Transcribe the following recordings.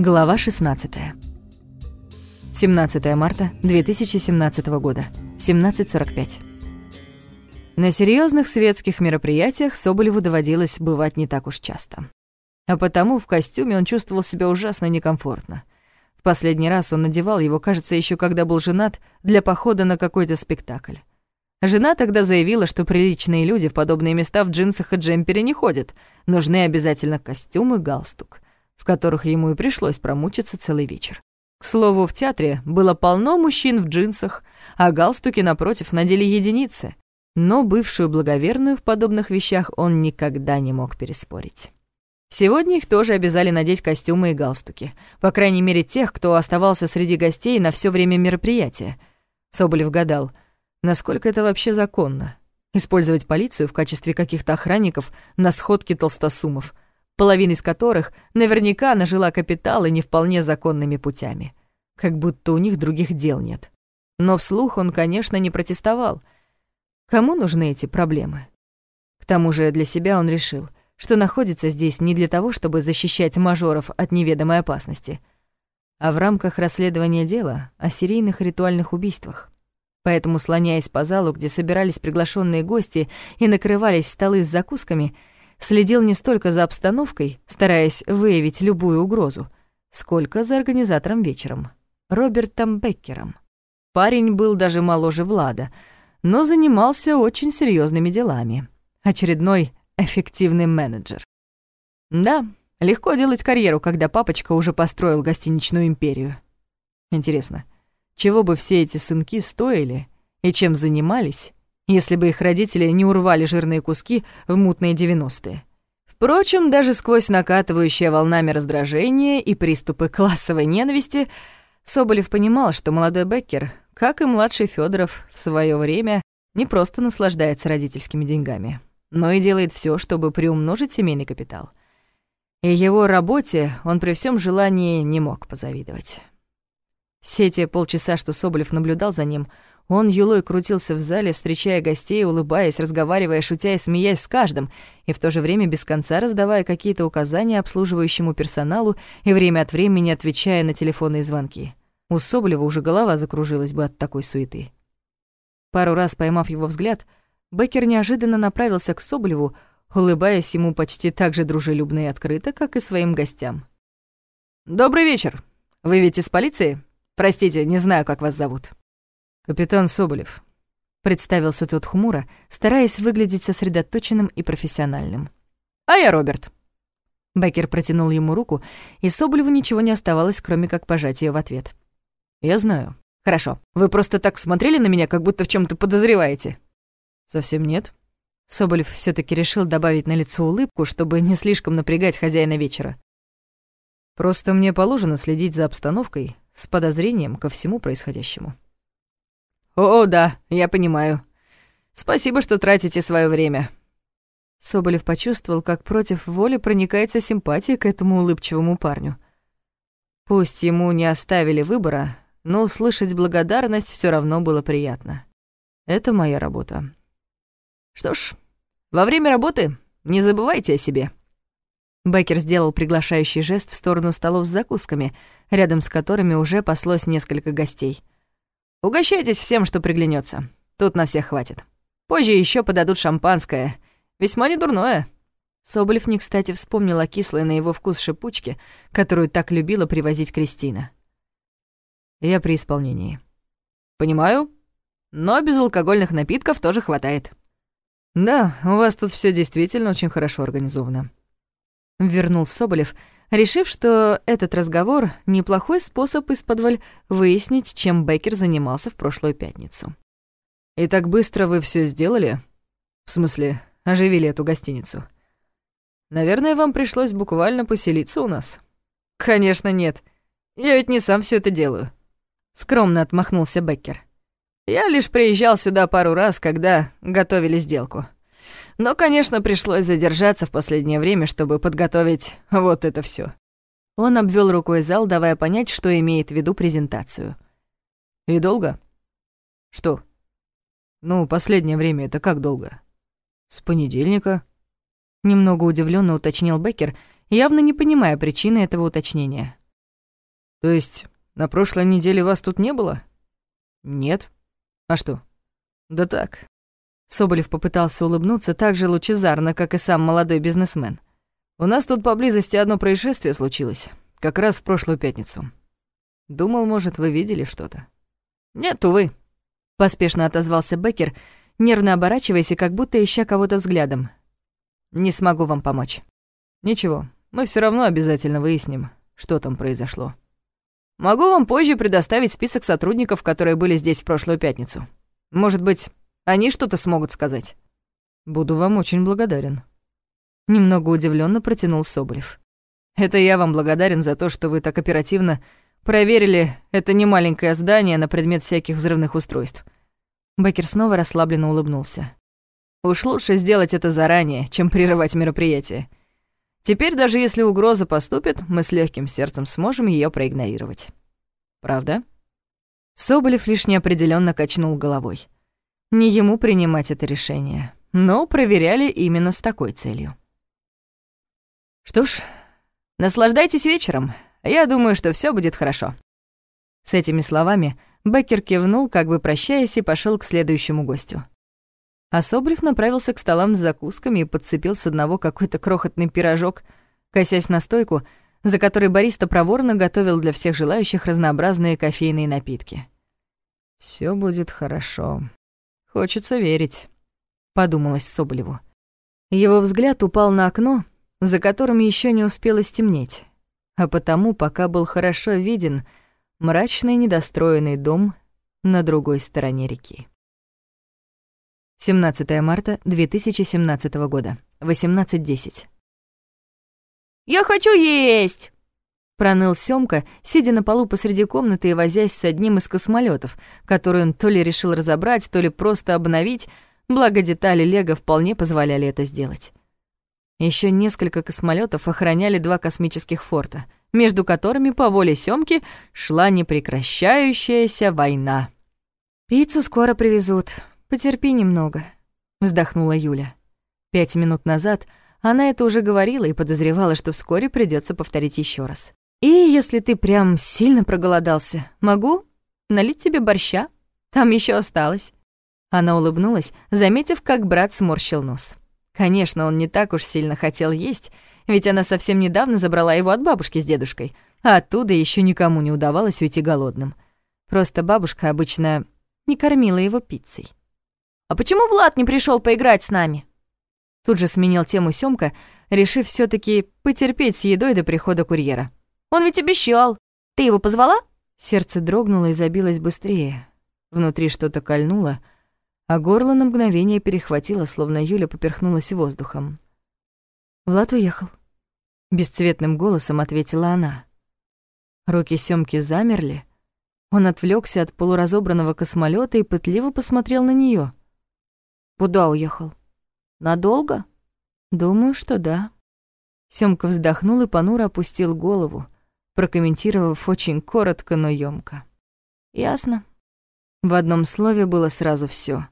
Глава 16. 17 марта 2017 года, 17.45. На серьезных светских мероприятиях Соболеву доводилось бывать не так уж часто. А потому в костюме он чувствовал себя ужасно некомфортно. В последний раз он надевал его, кажется, еще когда был женат, для похода на какой-то спектакль. Жена тогда заявила, что приличные люди в подобные места в джинсах и джемпере не ходят. Нужны обязательно костюм и галстук, в которых ему и пришлось промучиться целый вечер. К слову, в театре было полно мужчин в джинсах, а галстуки, напротив, надели единицы. Но бывшую благоверную в подобных вещах он никогда не мог переспорить. Сегодня их тоже обязали надеть костюмы и галстуки. По крайней мере, тех, кто оставался среди гостей на все время мероприятия. Соболев гадал, насколько это вообще законно. Использовать полицию в качестве каких-то охранников на сходке толстосумов — половина из которых наверняка нажила капиталы не вполне законными путями. Как будто у них других дел нет. Но вслух он, конечно, не протестовал. Кому нужны эти проблемы? К тому же для себя он решил, что находится здесь не для того, чтобы защищать мажоров от неведомой опасности, а в рамках расследования дела о серийных ритуальных убийствах. Поэтому, слоняясь по залу, где собирались приглашенные гости и накрывались столы с закусками, следил не столько за обстановкой, стараясь выявить любую угрозу, сколько за организатором вечером, Робертом Беккером. Парень был даже моложе Влада, но занимался очень серьезными делами. Очередной эффективный менеджер. Да, легко делать карьеру, когда папочка уже построил гостиничную империю. Интересно, чего бы все эти сынки стоили и чем занимались, если бы их родители не урвали жирные куски в мутные девяностые. Впрочем, даже сквозь накатывающее волнами раздражение и приступы классовой ненависти, Соболев понимал, что молодой Беккер, как и младший Федоров в свое время, не просто наслаждается родительскими деньгами, но и делает все, чтобы приумножить семейный капитал. И его работе он при всем желании не мог позавидовать. Все те полчаса, что Соболев наблюдал за ним, он юлой крутился в зале, встречая гостей, улыбаясь, разговаривая, шутя и смеясь с каждым, и в то же время без конца раздавая какие-то указания обслуживающему персоналу и время от времени отвечая на телефонные звонки. У Соболева уже голова закружилась бы от такой суеты. Пару раз поймав его взгляд, Беккер неожиданно направился к Соболеву, улыбаясь ему почти так же дружелюбно и открыто, как и своим гостям. «Добрый вечер. Вы ведь из полиции? Простите, не знаю, как вас зовут». «Капитан Соболев», — представился тот хмуро, стараясь выглядеть сосредоточенным и профессиональным. «А я Роберт». Беккер протянул ему руку, и Соболеву ничего не оставалось, кроме как пожать ее в ответ. «Я знаю». «Хорошо. Вы просто так смотрели на меня, как будто в чем то подозреваете?» «Совсем нет». Соболев все таки решил добавить на лицо улыбку, чтобы не слишком напрягать хозяина вечера. «Просто мне положено следить за обстановкой с подозрением ко всему происходящему». «О, да, я понимаю. Спасибо, что тратите свое время». Соболев почувствовал, как против воли проникается симпатия к этому улыбчивому парню. Пусть ему не оставили выбора, но услышать благодарность все равно было приятно. Это моя работа. Что ж, во время работы не забывайте о себе. Беккер сделал приглашающий жест в сторону столов с закусками, рядом с которыми уже паслось несколько гостей. Угощайтесь всем, что приглянется. Тут на всех хватит. Позже еще подадут шампанское. Весьма недурное». Соболев не кстати вспомнил о кислой на его вкус шипучке, которую так любила привозить Кристина. «Я при исполнении». «Понимаю, но безалкогольных напитков тоже хватает». «Да, у вас тут все действительно очень хорошо организовано». Вернул Соболев, решив, что этот разговор — неплохой способ из-под выяснить, чем Беккер занимался в прошлую пятницу. «И так быстро вы все сделали? В смысле, оживили эту гостиницу? Наверное, вам пришлось буквально поселиться у нас?» «Конечно нет. Я ведь не сам все это делаю», — скромно отмахнулся Беккер. «Я лишь приезжал сюда пару раз, когда готовили сделку». Но, конечно, пришлось задержаться в последнее время, чтобы подготовить вот это все. Он обвел рукой зал, давая понять, что имеет в виду презентацию. «И долго?» «Что?» «Ну, последнее время это как долго?» «С понедельника?» Немного удивленно уточнил Беккер, явно не понимая причины этого уточнения. То есть на прошлой неделе вас тут не было? Нет. А что? Да так. Соболев попытался улыбнуться так же лучезарно, как и сам молодой бизнесмен. У нас тут поблизости одно происшествие случилось, как раз в прошлую пятницу. Думал, может, вы видели что-то. Нет, увы. Поспешно отозвался Беккер, нервно оборачиваясь и как будто ища кого-то взглядом. Не смогу вам помочь. Ничего, мы все равно обязательно выясним, что там произошло. Могу вам позже предоставить список сотрудников, которые были здесь в прошлую пятницу. Может быть, они что-то смогут сказать. Буду вам очень благодарен. Немного удивленно протянул Соболев. Это я вам благодарен за то, что вы так оперативно проверили это немаленькое здание на предмет всяких взрывных устройств. Беккер снова расслабленно улыбнулся. Уж лучше сделать это заранее, чем прерывать мероприятие. Теперь даже если угроза поступит, мы с легким сердцем сможем ее проигнорировать. Правда? Соболев лишь неопределенно качнул головой. Не ему принимать это решение, но проверяли именно с такой целью. Что ж, наслаждайтесь вечером. Я думаю, что все будет хорошо. С этими словами Беккер кивнул, как бы прощаясь, и пошел к следующему гостю. А направился к столам с закусками и подцепил с одного какой-то крохотный пирожок, косясь на стойку, за которой бариста проворно готовил для всех желающих разнообразные кофейные напитки. Все будет хорошо. Хочется верить», — подумалось Соболеву. Его взгляд упал на окно, за которым еще не успело стемнеть, а потому пока был хорошо виден мрачный недостроенный дом на другой стороне реки. 17 марта 2017 года, 18.10. «Я хочу есть!» Проныл Сёмка, сидя на полу посреди комнаты и возясь с одним из космолетов, который он то ли решил разобрать, то ли просто обновить, благо детали Лего вполне позволяли это сделать. Еще несколько космолетов охраняли два космических форта, между которыми, по воле Сёмки, шла непрекращающаяся война. «Пиццу скоро привезут», «Потерпи немного», — вздохнула Юля. Пять минут назад она это уже говорила и подозревала, что вскоре придется повторить еще раз. «И если ты прям сильно проголодался, могу налить тебе борща? Там еще осталось». Она улыбнулась, заметив, как брат сморщил нос. Конечно, он не так уж сильно хотел есть, ведь она совсем недавно забрала его от бабушки с дедушкой, а оттуда еще никому не удавалось уйти голодным. Просто бабушка обычно не кормила его пиццей. «А почему Влад не пришел поиграть с нами?» Тут же сменил тему Сёмка, решив все таки потерпеть с едой до прихода курьера. «Он ведь обещал. Ты его позвала?» Сердце дрогнуло и забилось быстрее. Внутри что-то кольнуло, а горло на мгновение перехватило, словно Юля поперхнулась воздухом. «Влад уехал», — бесцветным голосом ответила она. Руки Сёмки замерли. Он отвлекся от полуразобранного космолета и пытливо посмотрел на нее. Куда уехал? Надолго? Думаю, что да. Сёмка вздохнул и понуро опустил голову, прокомментировав очень коротко, но ёмко. Ясно. В одном слове было сразу всё: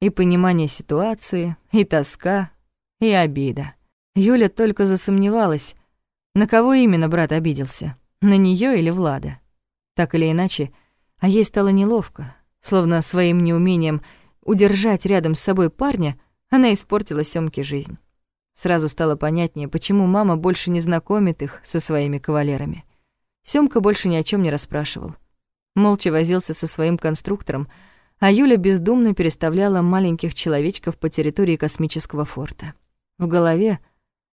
И понимание ситуации, и тоска, и обида. Юля только засомневалась, на кого именно брат обиделся, на неё или Влада. Так или иначе, а ей стало неловко, словно своим неумением удержать рядом с собой парня, она испортила Сёмке жизнь. Сразу стало понятнее, почему мама больше не знакомит их со своими кавалерами. Сёмка больше ни о чем не расспрашивал. Молча возился со своим конструктором, а Юля бездумно переставляла маленьких человечков по территории космического форта. В голове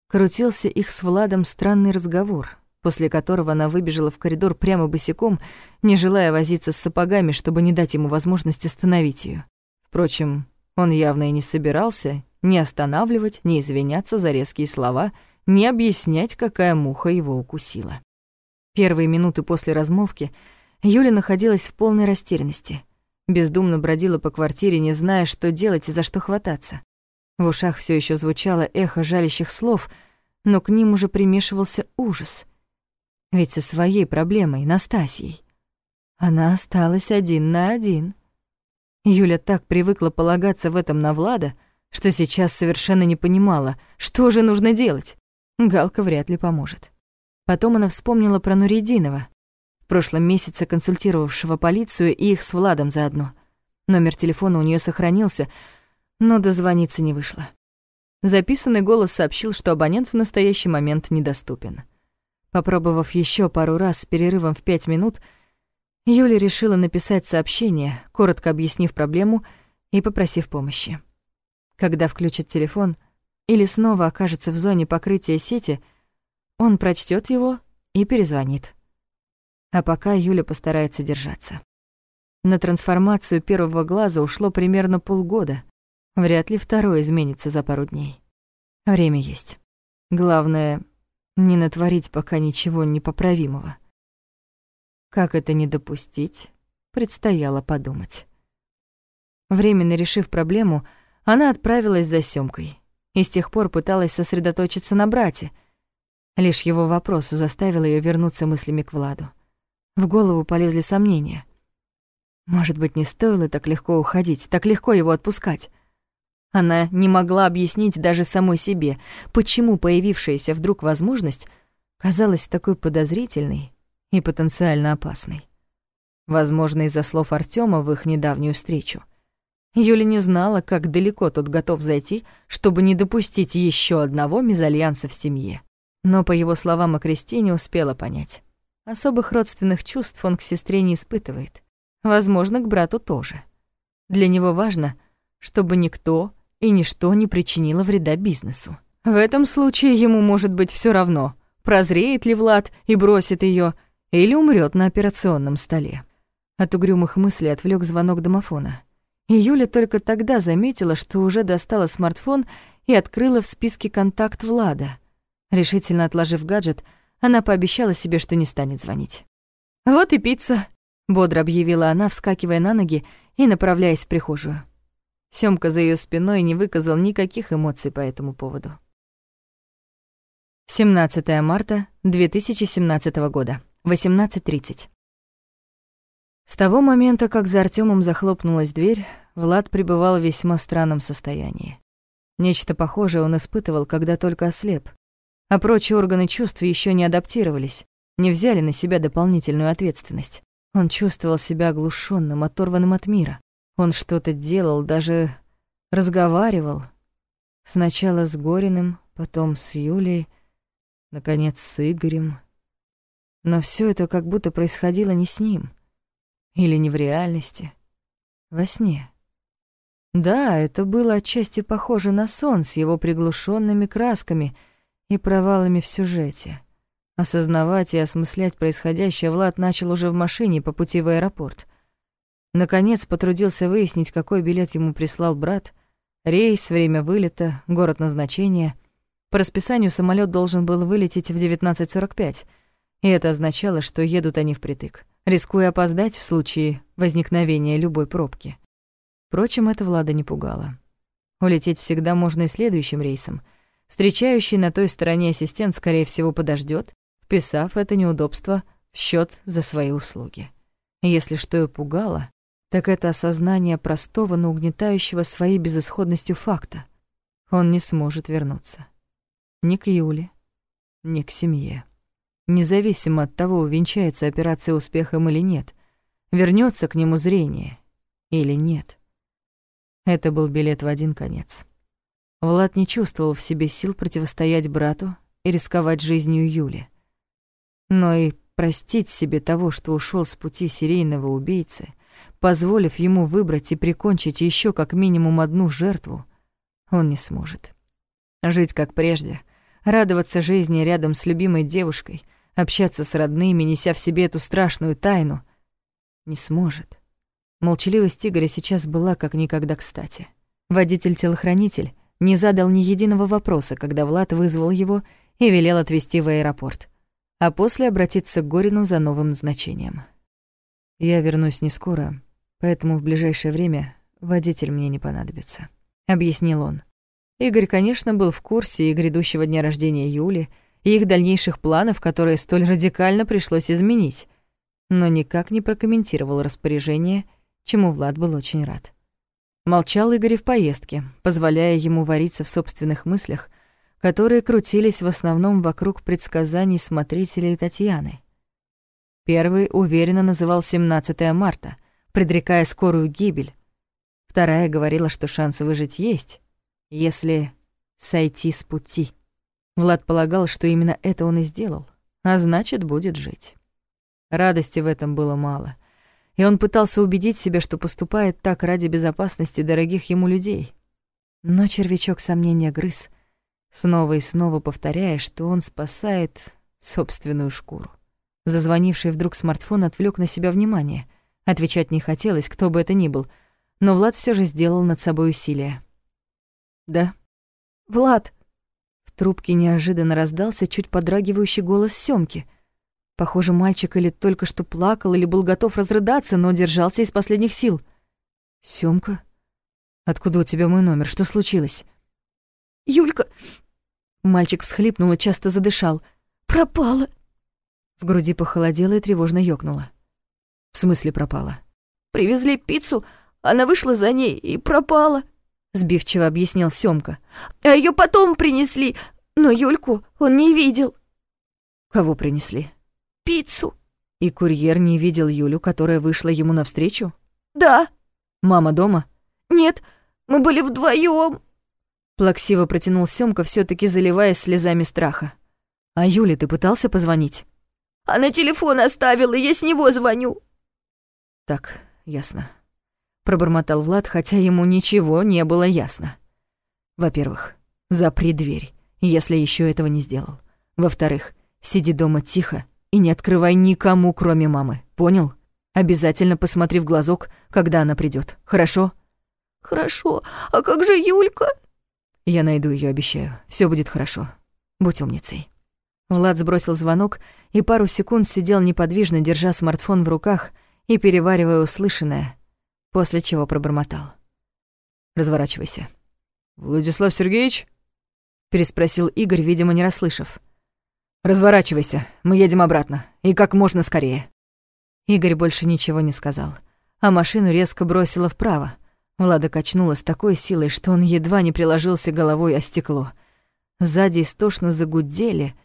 крутился их с Владом странный разговор, после которого она выбежала в коридор прямо босиком, не желая возиться с сапогами, чтобы не дать ему возможности остановить ее. Впрочем, он явно и не собирался ни останавливать, ни извиняться за резкие слова, ни объяснять, какая муха его укусила. Первые минуты после размолвки Юля находилась в полной растерянности. Бездумно бродила по квартире, не зная, что делать и за что хвататься. В ушах все еще звучало эхо жалящих слов, но к ним уже примешивался ужас. Ведь со своей проблемой, Настасьей, она осталась один на один — Юля так привыкла полагаться в этом на Влада, что сейчас совершенно не понимала, что же нужно делать. Галка вряд ли поможет. Потом она вспомнила про Нуридинова. В прошлом месяце консультировавшего полицию и их с Владом заодно. Номер телефона у нее сохранился, но дозвониться не вышло. Записанный голос сообщил, что абонент в настоящий момент недоступен. Попробовав еще пару раз с перерывом в пять минут, Юля решила написать сообщение, коротко объяснив проблему и попросив помощи. Когда включит телефон или снова окажется в зоне покрытия сети, он прочтет его и перезвонит. А пока Юля постарается держаться. На трансформацию первого глаза ушло примерно полгода. Вряд ли второй изменится за пару дней. Время есть. Главное, не натворить пока ничего непоправимого. Как это не допустить, предстояло подумать. Временно решив проблему, она отправилась за Сёмкой и с тех пор пыталась сосредоточиться на брате. Лишь его вопрос заставил ее вернуться мыслями к Владу. В голову полезли сомнения. Может быть, не стоило так легко уходить, так легко его отпускать. Она не могла объяснить даже самой себе, почему появившаяся вдруг возможность казалась такой подозрительной и потенциально опасной. Возможно, из-за слов Артема в их недавнюю встречу. Юля не знала, как далеко тот готов зайти, чтобы не допустить еще одного мезальянса в семье. Но, по его словам о Кристине, успела понять. Особых родственных чувств он к сестре не испытывает. Возможно, к брату тоже. Для него важно, чтобы никто и ничто не причинило вреда бизнесу. В этом случае ему может быть все равно, прозреет ли Влад и бросит ее, или умрет на операционном столе. От угрюмых мыслей отвлек звонок домофона. И Юля только тогда заметила, что уже достала смартфон и открыла в списке контакт Влада. Решительно отложив гаджет, она пообещала себе, что не станет звонить. «Вот и пицца», — бодро объявила она, вскакивая на ноги и направляясь в прихожую. Сёмка за её спиной не выказал никаких эмоций по этому поводу. 17 марта 2017 года, 18.30. С того момента, как за Артёмом захлопнулась дверь, Влад пребывал в весьма странном состоянии. Нечто похожее он испытывал, когда только ослеп, а прочие органы чувств ещё не адаптировались, не взяли на себя дополнительную ответственность. Он чувствовал себя оглушённым, оторванным от мира. Он что-то делал, даже разговаривал. Сначала с Гориным, потом с Юлей, наконец с Игорем. Но все это как будто происходило не с ним. Или не в реальности. Во сне. Да, это было отчасти похоже на сон с его приглушенными красками и провалами в сюжете. Осознавать и осмыслять происходящее Влад начал уже в машине по пути в аэропорт. Наконец потрудился выяснить, какой билет ему прислал брат, рейс, время вылета, город назначения. По расписанию самолет должен был вылететь в 19.45, и это означало, что едут они впритык, рискуя опоздать в случае возникновения любой пробки. Впрочем, это Влада не пугало. Улететь всегда можно и следующим рейсом. Встречающий на той стороне ассистент, скорее всего, подождет, вписав это неудобство в счет за свои услуги. Если что и пугало, так это осознание простого, но угнетающего своей безысходностью факта. Он не сможет вернуться. Ни к Юле, ни к семье. Независимо от того, увенчается операция успехом или нет, вернется к нему зрение или нет. Это был билет в один конец. Влад не чувствовал в себе сил противостоять брату и рисковать жизнью Юли. Но и простить себе того, что ушел с пути серийного убийцы — позволив ему выбрать и прикончить еще как минимум одну жертву, он не сможет. Жить как прежде, радоваться жизни рядом с любимой девушкой, общаться с родными, неся в себе эту страшную тайну, не сможет. Молчаливость Игоря сейчас была как никогда кстати. Водитель-телохранитель не задал ни единого вопроса, когда Влад вызвал его и велел отвезти в аэропорт, а после обратиться к Горину за новым назначением. «Я вернусь не скоро, поэтому в ближайшее время водитель мне не понадобится», — объяснил он. Игорь, конечно, был в курсе и грядущего дня рождения Юли, и их дальнейших планов, которые столь радикально пришлось изменить, но никак не прокомментировал распоряжение, чему Влад был очень рад. Молчал Игорь в поездке, позволяя ему вариться в собственных мыслях, которые крутились в основном вокруг предсказаний смотрителей Татьяны. Первый уверенно называл 17 марта, предрекая скорую гибель. Вторая говорила, что шанс выжить есть, если сойти с пути. Влад полагал, что именно это он и сделал, а значит, будет жить. Радости в этом было мало, и он пытался убедить себя, что поступает так ради безопасности дорогих ему людей. Но червячок сомнения грыз, снова и снова повторяя, что он спасает собственную шкуру. Зазвонивший вдруг смартфон отвлек на себя внимание. Отвечать не хотелось, кто бы это ни был, но Влад все же сделал над собой усилие. «Да?» «Влад!» В трубке неожиданно раздался чуть подрагивающий голос Сёмки. Похоже, мальчик или только что плакал, или был готов разрыдаться, но держался из последних сил. «Сёмка? Откуда у тебя мой номер? Что случилось?» «Юлька...» Мальчик всхлипнул и часто задышал. «Пропала!» В груди похолодело и тревожно ёкнуло. «В смысле пропала?» «Привезли пиццу, она вышла за ней и пропала», — сбивчиво объяснил Сёмка. «А её потом принесли, но Юльку он не видел». «Кого принесли?» «Пиццу». «И курьер не видел Юлю, которая вышла ему навстречу?» «Да». «Мама дома?» «Нет, мы были вдвоём». Плаксиво протянул Сёмка, всё таки заливаясь слезами страха. «А Юле ты пытался позвонить?» Она телефон оставила, я с него звоню». «Так, ясно», — пробормотал Влад, хотя ему ничего не было ясно. «Во-первых, запри дверь, если еще этого не сделал. Во-вторых, сиди дома тихо и не открывай никому, кроме мамы, понял? Обязательно посмотри в глазок, когда она придет. хорошо?» «Хорошо. А как же Юлька?» «Я найду ее, обещаю. Все будет хорошо. Будь умницей». Влад сбросил звонок и пару секунд сидел неподвижно, держа смартфон в руках и переваривая услышанное, после чего пробормотал. «Разворачивайся». «Владислав Сергеевич?» — переспросил Игорь, видимо, не расслышав. «Разворачивайся, мы едем обратно, и как можно скорее». Игорь больше ничего не сказал, а машину резко бросило вправо. Влада качнула с такой силой, что он едва не приложился головой о стекло. Сзади истошно загудели —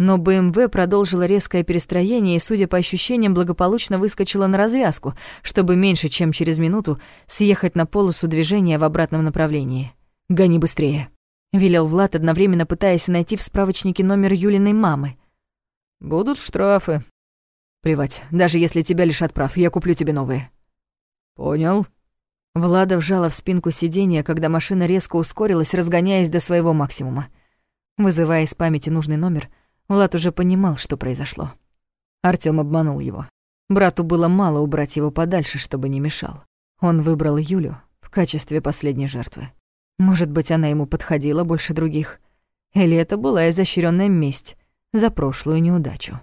но БМВ продолжила резкое перестроение и, судя по ощущениям, благополучно выскочила на развязку, чтобы меньше чем через минуту съехать на полосу движения в обратном направлении. «Гони быстрее», — велел Влад, одновременно пытаясь найти в справочнике номер Юлиной мамы. «Будут штрафы». «Плевать, даже если тебя лишат прав, я куплю тебе новые». «Понял». Влада вжала в спинку сиденья, когда машина резко ускорилась, разгоняясь до своего максимума. Вызывая из памяти нужный номер, Влад уже понимал, что произошло. Артём обманул его. Брату было мало убрать его подальше, чтобы не мешал. Он выбрал Юлю в качестве последней жертвы. Может быть, она ему подходила больше других. Или это была изощренная месть за прошлую неудачу.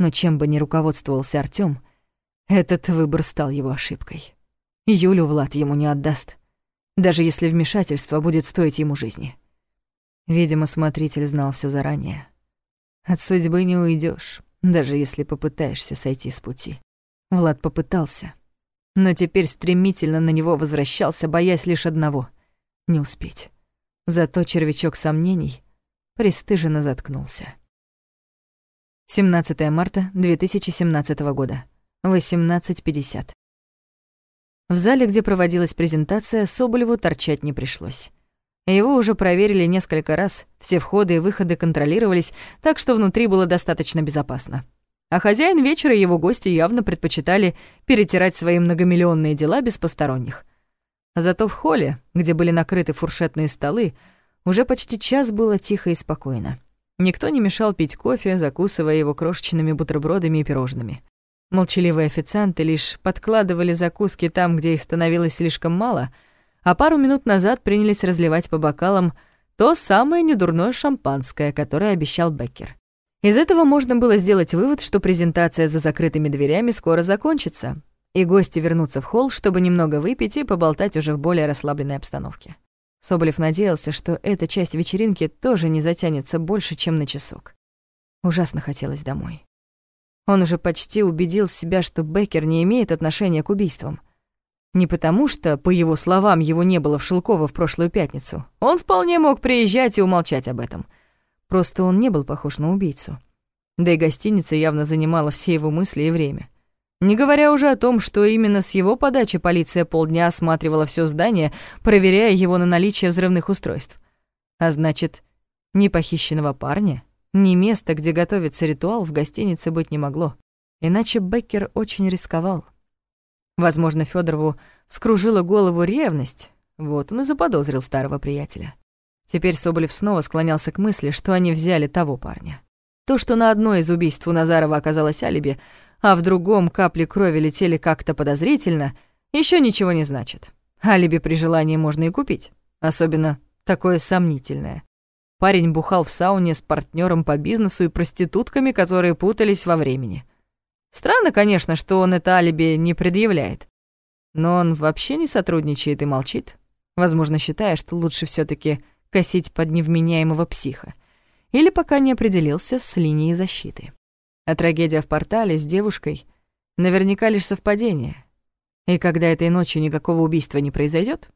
Но чем бы ни руководствовался Артём, этот выбор стал его ошибкой. Юлю Влад ему не отдаст, даже если вмешательство будет стоить ему жизни. Видимо, смотритель знал все заранее. От судьбы не уйдешь, даже если попытаешься сойти с пути. Влад попытался, но теперь стремительно на него возвращался, боясь лишь одного — не успеть. Зато червячок сомнений пристыженно заткнулся. 17 марта 2017 года, 18.50. В зале, где проводилась презентация, Соболеву торчать не пришлось. Его уже проверили несколько раз, все входы и выходы контролировались, так что внутри было достаточно безопасно. А хозяин вечера и его гости явно предпочитали перетирать свои многомиллионные дела без посторонних. Зато в холле, где были накрыты фуршетные столы, уже почти час было тихо и спокойно. Никто не мешал пить кофе, закусывая его крошечными бутербродами и пирожными. Молчаливые официанты лишь подкладывали закуски там, где их становилось слишком мало — а пару минут назад принялись разливать по бокалам то самое недурное шампанское, которое обещал Беккер. Из этого можно было сделать вывод, что презентация за закрытыми дверями скоро закончится, и гости вернутся в холл, чтобы немного выпить и поболтать уже в более расслабленной обстановке. Соболев надеялся, что эта часть вечеринки тоже не затянется больше, чем на часок. Ужасно хотелось домой. Он уже почти убедил себя, что Беккер не имеет отношения к убийствам — не потому что, по его словам, его не было в Шелково в прошлую пятницу. Он вполне мог приезжать и умолчать об этом. Просто он не был похож на убийцу. Да и гостиница явно занимала все его мысли и время. Не говоря уже о том, что именно с его подачи полиция полдня осматривала все здание, проверяя его на наличие взрывных устройств. А значит, ни похищенного парня, ни места, где готовится ритуал, в гостинице быть не могло. Иначе Беккер очень рисковал. Возможно, Федорову скружила голову ревность, вот он и заподозрил старого приятеля. Теперь Соболев снова склонялся к мысли, что они взяли того парня. То, что на одно из убийств у Назарова оказалось алиби, а в другом капли крови летели как-то подозрительно, еще ничего не значит. Алиби при желании можно и купить, особенно такое сомнительное. Парень бухал в сауне с партнером по бизнесу и проститутками, которые путались во времени. Странно, конечно, что он это алиби не предъявляет. Но он вообще не сотрудничает и молчит. Возможно, считая, что лучше все таки косить под невменяемого психа. Или пока не определился с линией защиты. А трагедия в портале с девушкой наверняка лишь совпадение. И когда этой ночью никакого убийства не произойдет,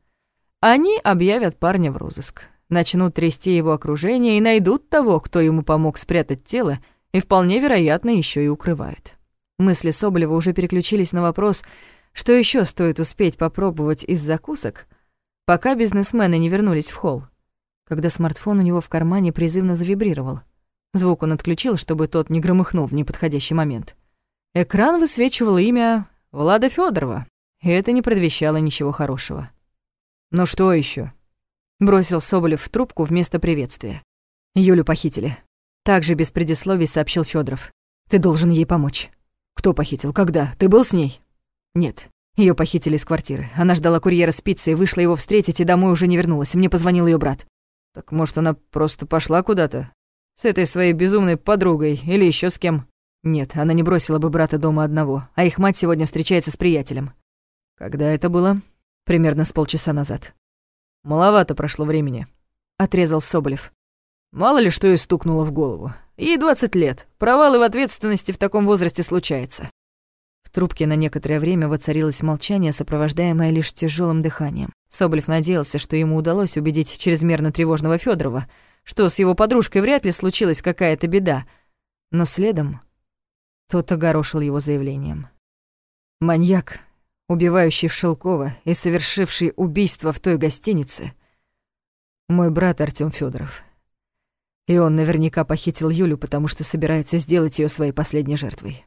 они объявят парня в розыск, начнут трясти его окружение и найдут того, кто ему помог спрятать тело, и вполне вероятно еще и укрывают. Мысли Соболева уже переключились на вопрос, что еще стоит успеть попробовать из закусок, пока бизнесмены не вернулись в холл, когда смартфон у него в кармане призывно завибрировал. Звук он отключил, чтобы тот не громыхнул в неподходящий момент. Экран высвечивал имя Влада Федорова, и это не предвещало ничего хорошего. «Ну что еще? бросил Соболев в трубку вместо приветствия. «Юлю похитили». Также без предисловий сообщил Федоров. «Ты должен ей помочь». «Кто похитил? Когда? Ты был с ней?» «Нет. Ее похитили из квартиры. Она ждала курьера с пиццей, вышла его встретить и домой уже не вернулась. Мне позвонил ее брат». «Так, может, она просто пошла куда-то? С этой своей безумной подругой или еще с кем?» «Нет, она не бросила бы брата дома одного, а их мать сегодня встречается с приятелем». «Когда это было?» «Примерно с полчаса назад». «Маловато прошло времени», — отрезал Соболев. «Мало ли что ей стукнуло в голову. Ей 20 лет. Провалы в ответственности в таком возрасте случаются трубке на некоторое время воцарилось молчание, сопровождаемое лишь тяжелым дыханием. Соболев надеялся, что ему удалось убедить чрезмерно тревожного Федорова, что с его подружкой вряд ли случилась какая-то беда. Но следом тот огорошил его заявлением. Маньяк, убивающий в Шелкова и совершивший убийство в той гостинице, мой брат Артём Федоров. И он наверняка похитил Юлю, потому что собирается сделать ее своей последней жертвой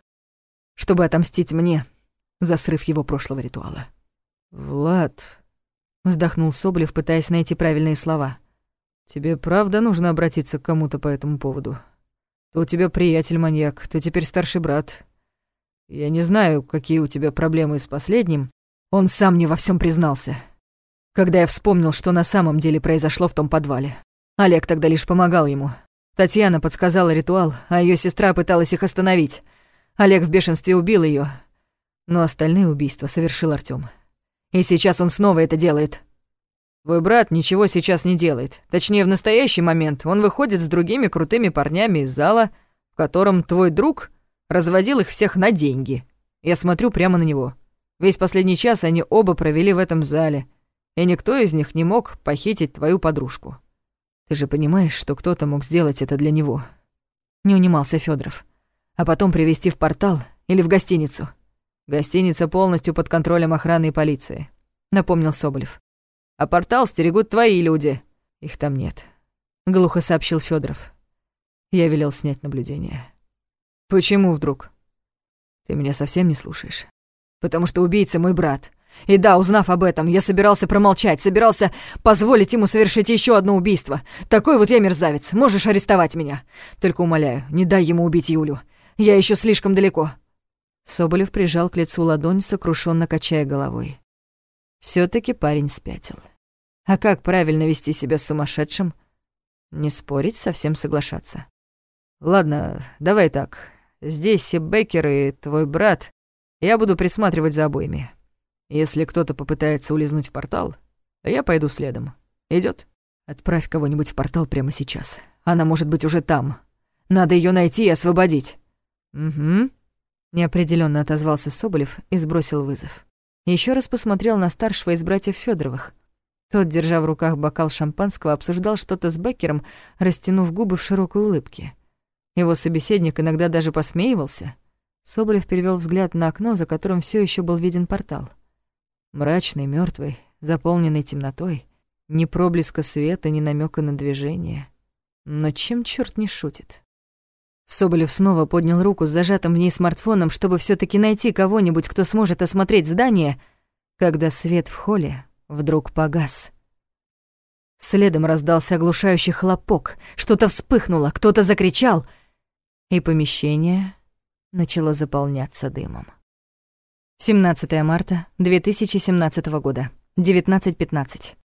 чтобы отомстить мне за срыв его прошлого ритуала. «Влад», — вздохнул Соболев, пытаясь найти правильные слова, «тебе правда нужно обратиться к кому-то по этому поводу? То у тебя приятель-маньяк, ты теперь старший брат. Я не знаю, какие у тебя проблемы с последним. Он сам мне во всем признался, когда я вспомнил, что на самом деле произошло в том подвале. Олег тогда лишь помогал ему. Татьяна подсказала ритуал, а ее сестра пыталась их остановить — Олег в бешенстве убил ее, но остальные убийства совершил Артём. И сейчас он снова это делает. Твой брат ничего сейчас не делает. Точнее, в настоящий момент он выходит с другими крутыми парнями из зала, в котором твой друг разводил их всех на деньги. Я смотрю прямо на него. Весь последний час они оба провели в этом зале, и никто из них не мог похитить твою подружку. Ты же понимаешь, что кто-то мог сделать это для него. Не унимался Федоров а потом привести в портал или в гостиницу. Гостиница полностью под контролем охраны и полиции, напомнил Соболев. А портал стерегут твои люди. Их там нет, глухо сообщил Федоров. Я велел снять наблюдение. Почему вдруг? Ты меня совсем не слушаешь. Потому что убийца мой брат. И да, узнав об этом, я собирался промолчать, собирался позволить ему совершить еще одно убийство. Такой вот я мерзавец, можешь арестовать меня. Только умоляю, не дай ему убить Юлю. Я еще слишком далеко». Соболев прижал к лицу ладонь, сокрушенно качая головой. Все таки парень спятил. А как правильно вести себя с сумасшедшим? Не спорить, совсем соглашаться. «Ладно, давай так. Здесь и Беккер, и твой брат. Я буду присматривать за обоими. Если кто-то попытается улизнуть в портал, я пойду следом. Идет? Отправь кого-нибудь в портал прямо сейчас. Она может быть уже там. Надо ее найти и освободить». «Угу», — неопределенно отозвался Соболев и сбросил вызов. Еще раз посмотрел на старшего из братьев Федоровых. Тот, держа в руках бокал шампанского, обсуждал что-то с Беккером, растянув губы в широкой улыбке. Его собеседник иногда даже посмеивался. Соболев перевел взгляд на окно, за которым все еще был виден портал. Мрачный, мертвый, заполненный темнотой, ни проблеска света, ни намека на движение. Но чем черт не шутит? Соболев снова поднял руку с зажатым в ней смартфоном, чтобы все таки найти кого-нибудь, кто сможет осмотреть здание, когда свет в холле вдруг погас. Следом раздался оглушающий хлопок, что-то вспыхнуло, кто-то закричал, и помещение начало заполняться дымом. 17 марта 2017 года, 19.15.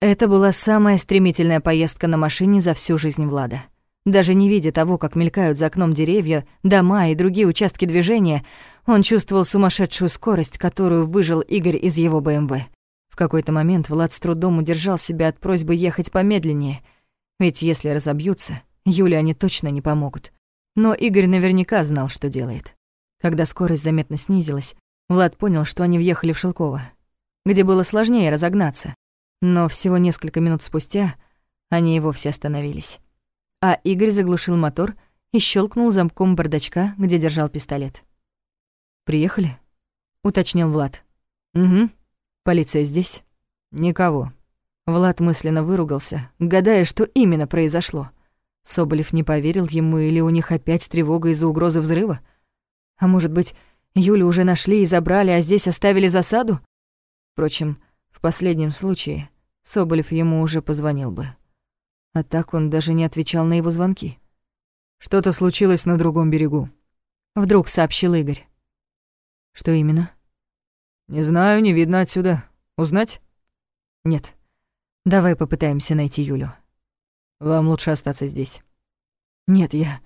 Это была самая стремительная поездка на машине за всю жизнь Влада. Даже не видя того, как мелькают за окном деревья, дома и другие участки движения, он чувствовал сумасшедшую скорость, которую выжил Игорь из его БМВ. В какой-то момент Влад с трудом удержал себя от просьбы ехать помедленнее, ведь если разобьются, Юле они точно не помогут. Но Игорь наверняка знал, что делает. Когда скорость заметно снизилась, Влад понял, что они въехали в Шелково, где было сложнее разогнаться. Но всего несколько минут спустя они и вовсе остановились а Игорь заглушил мотор и щелкнул замком бардачка, где держал пистолет. «Приехали?» — уточнил Влад. «Угу. Полиция здесь?» «Никого». Влад мысленно выругался, гадая, что именно произошло. Соболев не поверил ему или у них опять тревога из-за угрозы взрыва? А может быть, Юлю уже нашли и забрали, а здесь оставили засаду? Впрочем, в последнем случае Соболев ему уже позвонил бы. А так он даже не отвечал на его звонки. «Что-то случилось на другом берегу», — вдруг сообщил Игорь. «Что именно?» «Не знаю, не видно отсюда. Узнать?» «Нет. Давай попытаемся найти Юлю. Вам лучше остаться здесь». «Нет, я...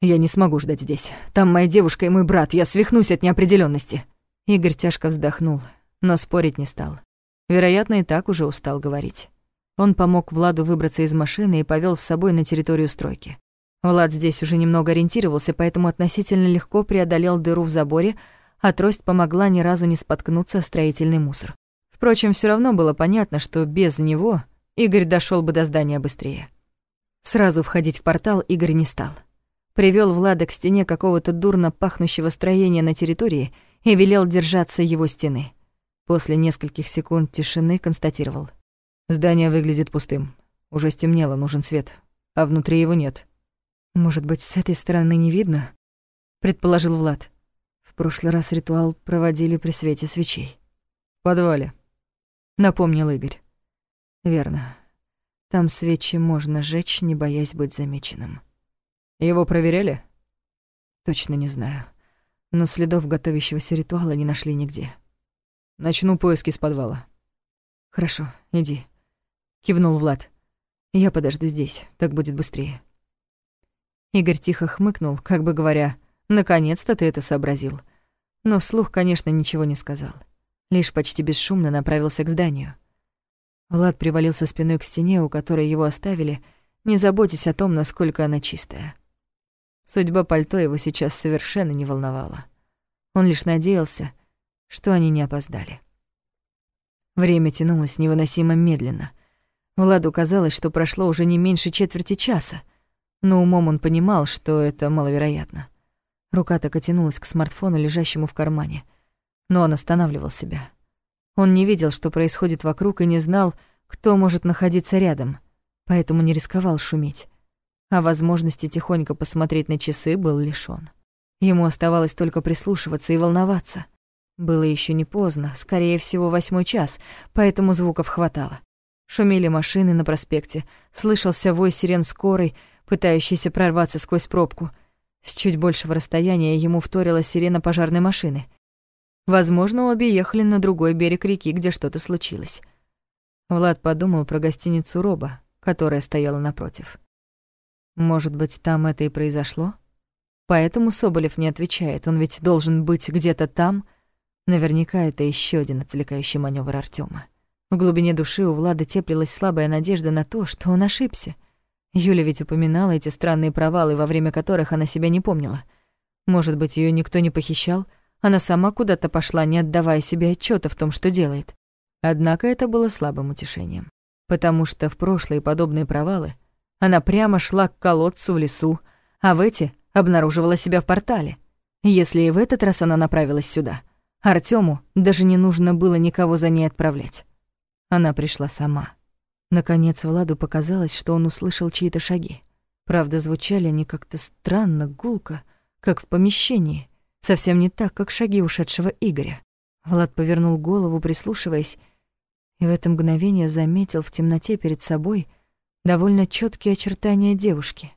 я не смогу ждать здесь. Там моя девушка и мой брат. Я свихнусь от неопределенности. Игорь тяжко вздохнул, но спорить не стал. Вероятно, и так уже устал говорить. Он помог Владу выбраться из машины и повел с собой на территорию стройки. Влад здесь уже немного ориентировался, поэтому относительно легко преодолел дыру в заборе, а трость помогла ни разу не споткнуться о строительный мусор. Впрочем, все равно было понятно, что без него Игорь дошел бы до здания быстрее. Сразу входить в портал Игорь не стал. Привел Влада к стене какого-то дурно пахнущего строения на территории и велел держаться его стены. После нескольких секунд тишины констатировал — Здание выглядит пустым. Уже стемнело, нужен свет. А внутри его нет. Может быть, с этой стороны не видно? Предположил Влад. В прошлый раз ритуал проводили при свете свечей. В подвале. Напомнил Игорь. Верно. Там свечи можно жечь, не боясь быть замеченным. Его проверяли? Точно не знаю. Но следов готовящегося ритуала не нашли нигде. Начну поиски с подвала. Хорошо, иди кивнул Влад. Я подожду здесь, так будет быстрее. Игорь тихо хмыкнул, как бы говоря, наконец-то ты это сообразил. Но вслух, конечно, ничего не сказал. Лишь почти бесшумно направился к зданию. Влад привалился спиной к стене, у которой его оставили, не заботясь о том, насколько она чистая. Судьба пальто его сейчас совершенно не волновала. Он лишь надеялся, что они не опоздали. Время тянулось невыносимо медленно. Владу казалось, что прошло уже не меньше четверти часа, но умом он понимал, что это маловероятно. Рука так и тянулась к смартфону, лежащему в кармане. Но он останавливал себя. Он не видел, что происходит вокруг, и не знал, кто может находиться рядом, поэтому не рисковал шуметь. А возможности тихонько посмотреть на часы был лишён. Ему оставалось только прислушиваться и волноваться. Было еще не поздно, скорее всего, восьмой час, поэтому звуков хватало. Шумели машины на проспекте, слышался вой сирен скорой, пытающейся прорваться сквозь пробку. С чуть большего расстояния ему вторила сирена пожарной машины. Возможно, обе ехали на другой берег реки, где что-то случилось. Влад подумал про гостиницу «Роба», которая стояла напротив. Может быть, там это и произошло? Поэтому Соболев не отвечает, он ведь должен быть где-то там. Наверняка это еще один отвлекающий маневр Артема. В глубине души у Влада теплилась слабая надежда на то, что он ошибся. Юля ведь упоминала эти странные провалы, во время которых она себя не помнила. Может быть, ее никто не похищал, она сама куда-то пошла, не отдавая себе отчета в том, что делает. Однако это было слабым утешением, потому что в прошлые подобные провалы она прямо шла к колодцу в лесу, а в эти обнаруживала себя в портале. Если и в этот раз она направилась сюда, Артёму даже не нужно было никого за ней отправлять. Она пришла сама. Наконец Владу показалось, что он услышал чьи-то шаги. Правда, звучали они как-то странно, гулко, как в помещении, совсем не так, как шаги ушедшего Игоря. Влад повернул голову, прислушиваясь, и в это мгновение заметил в темноте перед собой довольно четкие очертания девушки.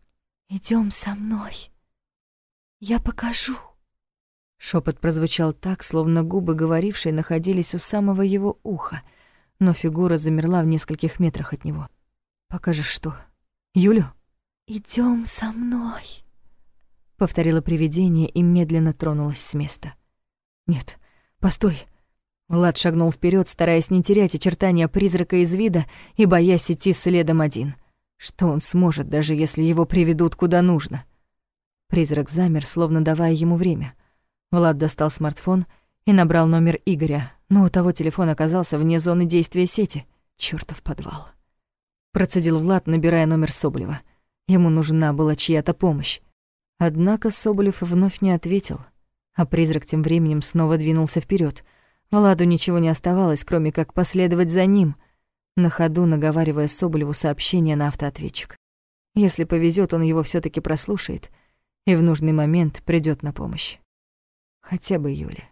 Идем со мной. Я покажу. Шепот прозвучал так, словно губы говорившей находились у самого его уха — но фигура замерла в нескольких метрах от него. «Покажешь что? Юлю?» Идем со мной», — повторило привидение и медленно тронулось с места. «Нет, постой». Влад шагнул вперед, стараясь не терять очертания призрака из вида и боясь идти следом один. Что он сможет, даже если его приведут куда нужно? Призрак замер, словно давая ему время. Влад достал смартфон и набрал номер Игоря, но у того телефон оказался вне зоны действия сети. Чёртов подвал. Процедил Влад, набирая номер Соболева. Ему нужна была чья-то помощь. Однако Соболев вновь не ответил, а призрак тем временем снова двинулся вперед. Владу ничего не оставалось, кроме как последовать за ним, на ходу наговаривая Соболеву сообщение на автоответчик. Если повезет, он его все таки прослушает и в нужный момент придет на помощь. Хотя бы Юля.